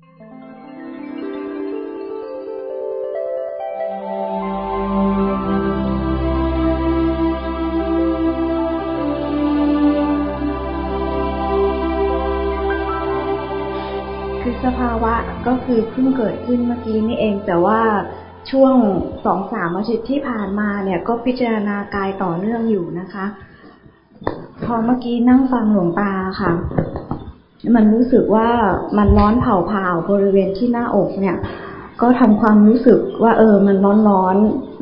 คือสภาวะก็คือเพิ่งเกิดขึ้นเมื่อกี้นี่เอง แต่ว่าช่วงสองสามอาทิตย์ที่ผ่านมาเนี่ย ก็พิจารณากายต่อเนื่องอยู่นะคะ พอเมื่อกี้นั่งฟังหลวงตาค่ะ มันรู้สึกว่ามันร้อนเผาเผาบริเวณที่หน้าอกเนี่ย ก็ทำความรู้สึกว่า เออ มันร้อนร้อน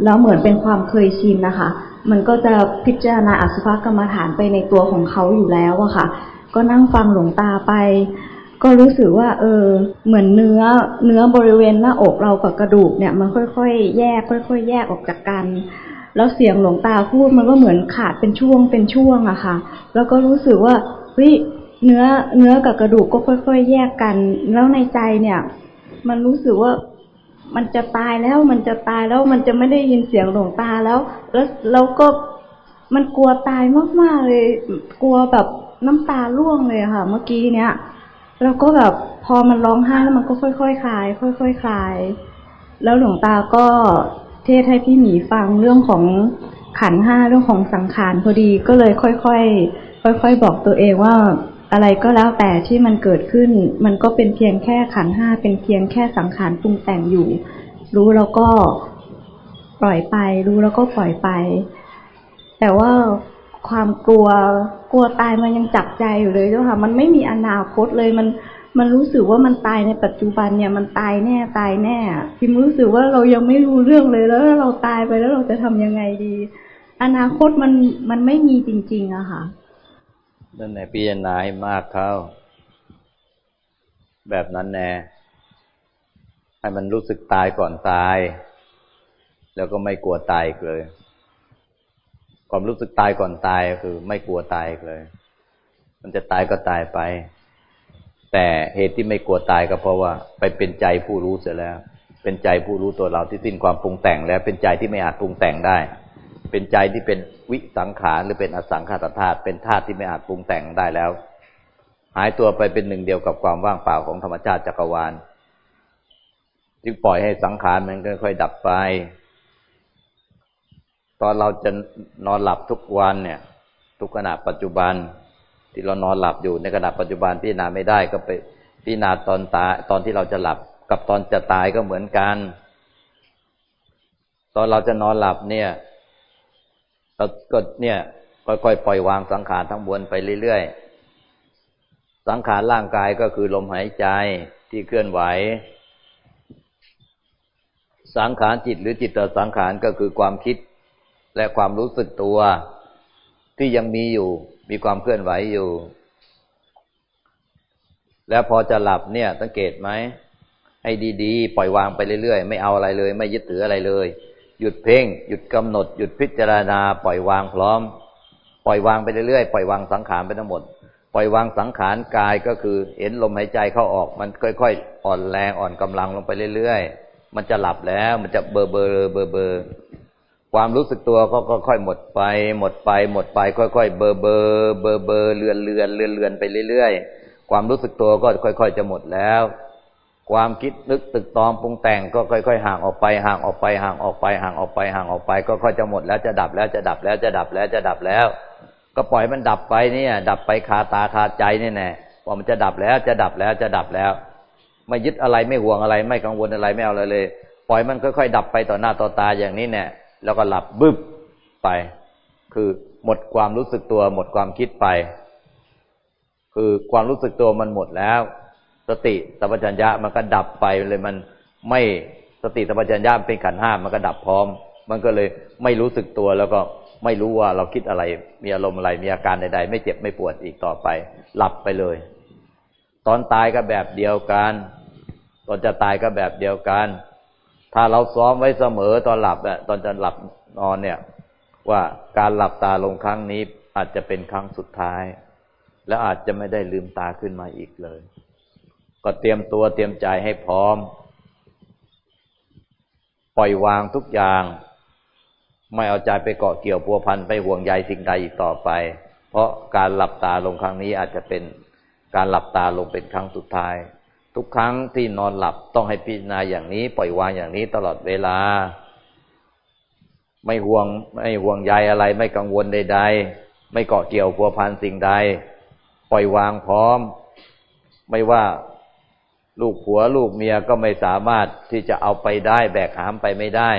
แล้วเหมือนเป็นความเคยชินนะคะ มันก็จะพิจารณาอสุภกรรมฐานไปในตัวของเขาอยู่แล้วอะค่ะ ก็นั่งฟังหลวงตาไป ก็รู้สึกว่า เออ เหมือนเนื้อเนื้อบริเวณหน้าอกเรากับกระดูกเนี่ย มันค่อยๆ แยก ค่อย ๆ แยกออกจากกันแล้วเสียงหลวงตาพูดมันก็เหมือนขาดเป็นช่วงเป็นช่วงอะค่ะ แล้วก็รู้สึกว่าเฮ้ย เนื้อเนื้อกับกระดูกก็ค่อย ๆ แยกกัน แล้วในใจเนี่ย มันรู้สึกว่ามันจะตายแล้วมันจะตายแล้วมันจะไม่ได้ยินเสียงหลวงตาแล้ว แล้วแล้วก็มันกลัวตายมากๆเลย กลัวแบบน้ำตาร่วงเลยค่ะ เมื่อกี้เนี้ยแล้วก็แบบพอมันร้องไห้แล้วมันก็ค่อยๆคคลาย ค่อยๆคคลาย แล้วหลวงตาก็เทศให้พี่หมีฟังเรื่องของขันห้าเรื่องของสังขารพอดีก็เลยค่อยๆค่อยๆบอกตัวเองว่า อะไรก็แล้วแต่ที่มันเกิดขึ้น มันก็เป็นเพียงแค่ขันห้าเป็นเพียงแค่สังขารปรุงแต่งอยู่ รู้แล้วก็ปล่อยไป รู้แล้วก็ปล่อยไป แต่ว่าความกลัวกลัวตายมันยังจับใจอยู่เลยเจ้าค่ะมันไม่มีอนาคตเลยมันมันรู้สึกว่ามันตายในปัจจุบันเนี่ยมันตายแน่ตายแน่พิมรู้สึกว่าเรายังไม่รู้เรื่องเลยแล้วเราตายไปแล้วเราจะทำยังไงดี อนาคตมันมันไม่มีจริง ๆอะค่ะ นั่นแหละพิจารณาให้มากเข้า แบบนั้นแน่ให้มันรู้สึกตายก่อนตาย แล้วก็ไม่กลัวตายเลย ความรู้สึกตายก่อนตายคือ ไม่กลัวตายเลย มันจะตายก็ตายไป แต่เหตุที่ไม่กลัวตายก็เพราะว่า ไปเป็นใจผู้รู้เสียแล้ว เป็นใจผู้รู้ตัวเราที่สิ้นความปรุงแต่งแล้ว เป็นใจที่ไม่อาจปรุงแต่งได้ เป็นใจที่เป็นวิสังขารหรือเป็นอสังขารธาตุเป็นธาตุที่ไม่อาจปรุงแต่งได้แล้ว หายตัวไปเป็นหนึ่งเดียวกับความว่างเปล่าของธรรมชาติจักรวาล จึงปล่อยให้สังขารมันค่อยๆดับไป ตอนเราจะนอนหลับทุกวันเนี่ย ทุกขณะปัจจุบันที่เรานอนหลับอยู่ในขณะปัจจุบันที่นาไม่ได้ก็ไปพิจารณาตอนตาตอนที่เราจะหลับกับตอนจะตายก็เหมือนกัน ตอนเราจะนอนหลับเนี่ย เราก็เนี่ยค่อยๆปล่อยวางสังขารทั้งมวลไปเรื่อยๆ สังขารร่างกายก็คือลมหายใจที่เคลื่อนไหว สังขารจิตหรือจิตตสังขารก็คือความคิดและความรู้สึกตัวที่ยังมีอยู่ มีความเคลื่อนไหวอยู่ แล้วพอจะหลับเนี่ย สังเกตไหมให้ดีๆ ปล่อยวางไปเรื่อยๆ ไม่เอาอะไรเลย ไม่ยึดถืออะไรเลย หยุดเพ่ง หยุดกำหนด หยุดพิจารณา ปล่อยวางพร้อม ปล่อยวางไปเรื่อยๆ ปล่อยวางสังขารไปทั้งหมด ปล่อยวางสังขารกายก็คือ เห็นลมหายใจเข้าออก มันค่อยๆ อ่อนแรงอ่อนกำลังลงไปเรื่อยๆ มันจะหลับแล้ว มันจะเบอร์เบอร์เบอร์เบอร์ความรู้สึกตัวก็ค่อยๆหมดไป หมดไป หมดไป ค่อยๆเบอร์เบอร์เบอร์เบอร์เลือนเลือนเลือนเลือนไปเรื่อยๆ ความรู้สึกตัวก็ค่อย ๆ จะหมดแล้ว ความคิดนึกตึกตองปรุงแต่งก็ค่อย ๆ ห่างออกไปห่างออกไปห่างออกไปห่างออกไปห่างออกไป ก็ค่อยจะหมดแล้วจะดับแล้วจะดับแล้วจะดับแล้วจะดับแล้ว ก็ปล่อยมันดับไปเนี่ย ดับไปคาตาคาใจนี่แน่ว่ามันจะดับแล้วจะดับแล้วจะดับแล้ว ไม่ยึดอะไรไม่ห่วงอะไร ไม่กังวลอะไรไม่เอาอะไรเลย ปล่อยมันค่อยๆดับไปต่อหน้าต่อตาอย่างนี้แน่แล้วก็หลับบึบไป คือหมดความรู้สึกตัวหมดความคิดไป คือความรู้สึกตัวมันหมดแล้ว สติสัมปชัญญะมันก็ดับไปเลยมันไม่สติสัมปชัญญะเป็นขันห้ามันก็ดับพร้อม มันก็เลยไม่รู้สึกตัวแล้วก็ไม่รู้ว่าเราคิดอะไร มีอารมณ์อะไร มีอาการใด ๆ ไม่เจ็บไม่ปวดอีกต่อไป หลับไปเลย ตอนตายก็แบบเดียวกัน ตอนจะตายก็แบบเดียวกัน ถ้าเราซ้อมไว้เสมอตอนหลับอะตอนจะหลับนอนเนี่ย ว่าการหลับตาลงครั้งนี้อาจจะเป็นครั้งสุดท้าย และอาจจะไม่ได้ลืมตาขึ้นมาอีกเลย ก็เตรียมตัวเตรียมใจให้พร้อม ปล่อยวางทุกอย่าง ไม่เอาใจไปเกาะเกี่ยวพัวพันไปห่วงใยสิ่งใดอีกต่อไป เพราะการหลับตาลงครั้งนี้อาจจะเป็นการหลับตาลงเป็นครั้งสุดท้าย ทุกครั้งที่นอนหลับต้องให้พิจารณาอย่างนี้ ปล่อยวางอย่างนี้ตลอดเวลา ไม่ห่วงไม่ห่วงใยอะไร ไม่กังวลใด ๆ ไม่เกาะเกี่ยวพัวพันสิ่งใด ปล่อยวางพร้อม ไม่ว่า ลูกผัวลูกเมียก็ไม่สามารถที่จะเอาไปได้ แบกหามไปไม่ได้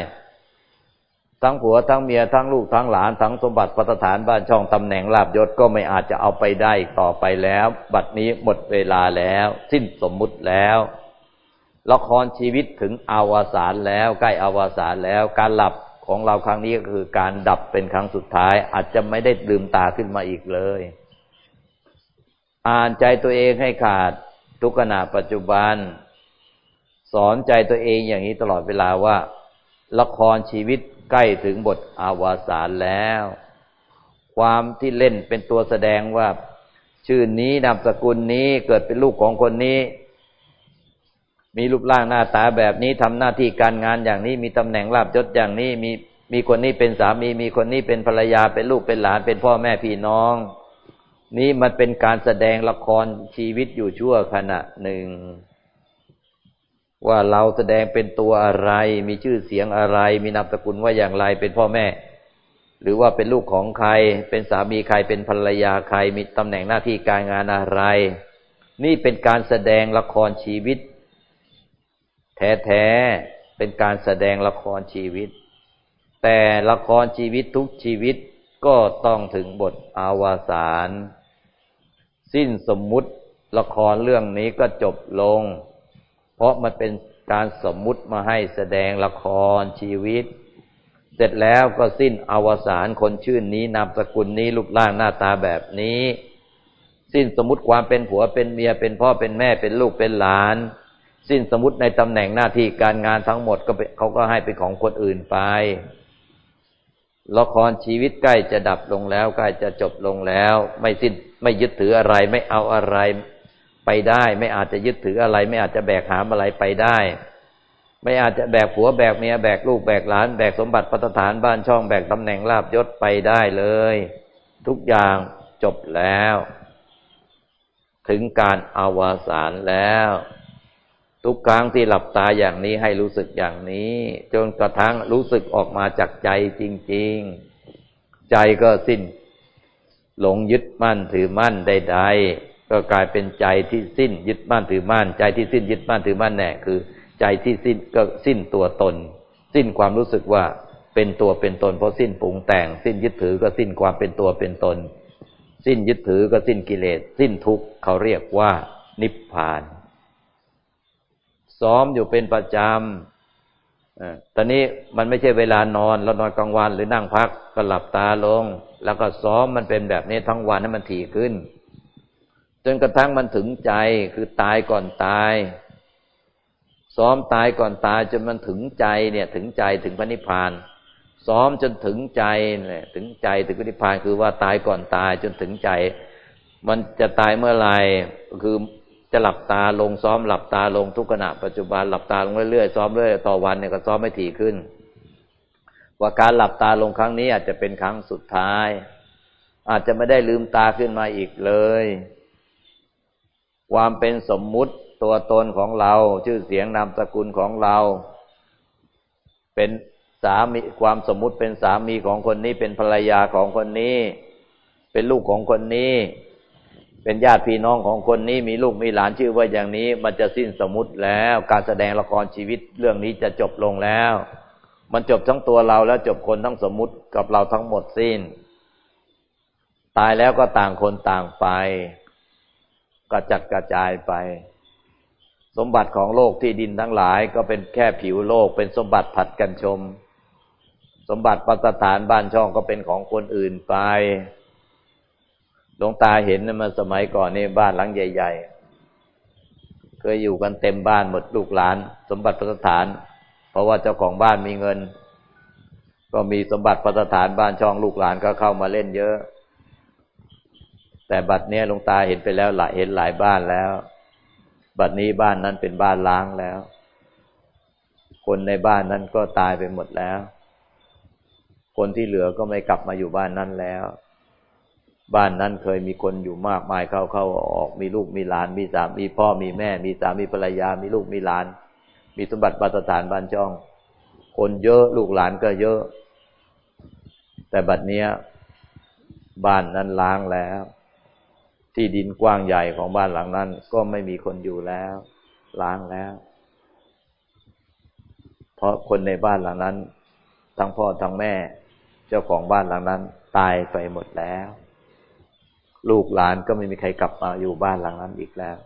ทั้งผัวทั้งเมียทั้งลูกทั้งหลานทั้งสมบัติพัฒฐานบ้านช่องตำแหน่งลาบยศก็ไม่อาจจะเอาไปได้ต่อไปแล้ว บัดนี้หมดเวลาแล้ว สิ้นสมมุติแล้วละครชีวิตถึงอวสานแล้วใกล้อวสานแล้ว การหลับของเราครั้งนี้ก็คือการดับเป็นครั้งสุดท้าย อาจจะไม่ได้ลืมตาขึ้นมาอีกเลย อ่านใจตัวเองให้ขาด ทุกขณะปัจจุบัน สอนใจตัวเองอย่างนี้ตลอดเวลาว่า ละครชีวิตใกล้ถึงบทอาวาสานแล้ว ความที่เล่นเป็นตัวแสดงว่า ชื่อนี้นามสกุลนี้เกิดเป็นลูกของคนนี้มีรูปร่างหน้าตาแบบนี้ทำหน้าที่การงานอย่างนี้มีตำแหน่งลาบยศอย่างนี้มีมีคนนี้เป็นสามี มีคนนี้เป็นภรรยาเป็นลูกเป็นหลานเป็นพ่อแม่พี่น้อง นี่มันเป็นการแสดงละครชีวิตอยู่ชั่วขณะหนึ่ง ว่าเราแสดงเป็นตัวอะไร มีชื่อเสียงอะไร มีนามสกุลว่าอย่างไรเป็นพ่อแม่ หรือว่าเป็นลูกของใคร เป็นสามีใครเป็นภรรยาใคร มีตำแหน่งหน้าที่การงานอะไร นี่เป็นการแสดงละครชีวิต แท้ๆเป็นการแสดงละครชีวิต แต่ละครชีวิตทุกชีวิตก็ต้องถึงบทอาวสาน สิ้นสมมุติละครเรื่องนี้ก็จบลง เพราะมันเป็นการสมมุติมาให้แสดงละครชีวิต เสร็จแล้วก็สิ้นอวสานคนชื่นนี้นามสกุลนี้รูปร่างหน้าตาแบบนี้ สิ้นสมมติความเป็นผัวเป็นเมียเป็นพ่อเป็นแม่เป็นลูกเป็นหลาน สิ้นสมมติในตำแหน่งหน้าที่การงานทั้งหมดก็เขาก็ให้เป็นของคนอื่นไปละครชีวิตใกล้จะดับลงแล้ว ใกล้จะจบลงแล้ว ไม่สิ้น ไม่ยึดถืออะไร ไม่เอาอะไรไปได้ ไม่อาจจะยึดถืออะไร ไม่อาจจะแบกหามอะไรไปได้ ไม่อาจจะแบกผัวแบกเมียแบกลูกแบกหลาน แบกสมบัติพัฒฐานบ้านช่องแบกตำแหน่งลาบยศไปได้เลย ทุกอย่างจบแล้ว ถึงการอาวสานแล้ว ทุกครั้งที่หลับตาอย่างนี้ให้รู้สึกอย่างนี้ จนกระทั่งรู้สึกออกมาจากใจจริง ๆ ใจก็สิ้น หลงยึดมั่นถือมั่นใดๆก็กลายเป็นใจที่สิ้น ยึดมั่นถือมั่น ใจที่สิ้นยึดมั่นถือมั่นแน่คือ ใจที่สิ้นก็สิ้นตัวตน สิ้นความรู้สึกว่าเป็นตัวเป็นตน เพราะสิ้นปรุงแต่ง สิ้นยึดถือก็สิ้นความเป็นตัวเป็นตน สิ้นยึดถือก็สิ้นกิเลส สิ้นทุกข์เขาเรียกว่านิพพาน ซ้อมอยู่เป็นประจำ ตอนนี้มันไม่ใช่เวลานอนเรานอนกลางวันหรือนั่งพักก็หลับตาลง แล้วก็ซ้อมมันเป็นแบบนี้ทั้งวันให้มันถี่ขึ้น จนกระทั่งมันถึงใจคือตายก่อนตาย ซ้อมตายก่อนตายจนมันถึงใจเนี่ยถึงใจถึงพระนิพพาน ซ้อมจนถึงใจเนี่ยถึงใจถึงพระนิพพานคือว่าตายก่อนตายจนถึงใจ มันจะตายเมื่อไหร่คือ จะหลับตาลงซ้อมหลับตาลงทุกขณะปัจจุบันหลับตาลงเรื่อยๆซ้อมเรื่อยต่อวันเนี่ยก็ซ้อมไม่ถี่ขึ้น ว่าการหลับตาลงครั้งนี้อาจจะเป็นครั้งสุดท้าย อาจจะไม่ได้ลืมตาขึ้นมาอีกเลย ความเป็นสมมุติตัวตนของเรา ชื่อเสียงนามสกุลของเรา เป็นสามีความสมมุติเป็นสามีของคนนี้เป็นภรรยาของคนนี้ เป็นลูกของคนนี้ เป็นญาติพี่น้องของคนนี้มีลูกมีหลานชื่อว่าอย่างนี้ มันจะสิ้นสมมติแล้ว การแสดงละครชีวิตเรื่องนี้จะจบลงแล้ว มันจบทั้งตัวเราแล้วจบคนทั้งสมมติกับเราทั้งหมดสิ้น ตายแล้วก็ต่างคนต่างไปกระจัดกระจายไป สมบัติของโลกที่ดินทั้งหลายก็เป็นแค่ผิวโลก เป็นสมบัติผัดกันชม สมบัติปัสถานบ้านช่องก็เป็นของคนอื่นไป หลวงตาเห็นมาสมัยก่อนนี่บ้านหลังใหญ่ ๆ เคยอยู่กันเต็มบ้านหมดลูกหลาน สมบัติปัสถาน เพราะว่าเจ้าของบ้านมีเงิน ก็มีสมบัติปัสถานบ้านช่องลูกหลานก็เข้ามาเล่นเยอะ แต่บัดเนี้ยหลวงตาเห็นไปแล้วหลายเห็นหลายบ้านแล้ว บัดนี้บ้านนั้นเป็นบ้านล้างแล้ว คนในบ้านนั้นก็ตายไปหมดแล้ว คนที่เหลือก็ไม่กลับมาอยู่บ้านนั้นแล้ว บ้านนั้นเคยมีคนอยู่มากมายเข้าเข้าออกมีลูกมีหลาน มีสามีพ่อมีแม่ มีสามีภรรยา มีลูกมีหลาน มีสมบัติบัตฐานบ้านช่อง คนเยอะลูกหลานก็เยอะ แต่บัดเนี้ยบ้านนั้นล้างแล้ว ที่ดินกว้างใหญ่ของบ้านหลังนั้น ก็ไม่มีคนอยู่แล้ว ล้างแล้ว เพราะคนในบ้านหลังนั้น ทั้งพ่อทั้งแม่ เจ้าของบ้านหลังนั้น ตายไปหมดแล้ว ลูกหลานก็ไม่มีใครกลับมาอยู่บ้านหลังนั้นอีกแล้ว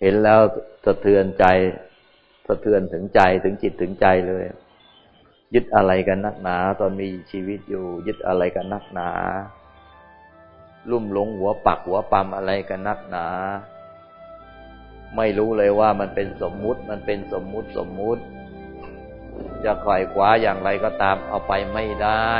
เห็นแล้วสะเทือนใจ สะเทือนถึงใจถึงจิตถึงใจเลย ยึดอะไรกันนักหนา ตอนมีชีวิตอยู่ ยึดอะไรกันนักหนา ลุ่มหลงหัวปักหัวปั๊มอะไรกันนักหนา ไม่รู้เลยว่ามันเป็นสมมุติ มันเป็นสมมุติสมมุติ จะไขว่คว้าอย่างไรก็ตามเอาไปไม่ได้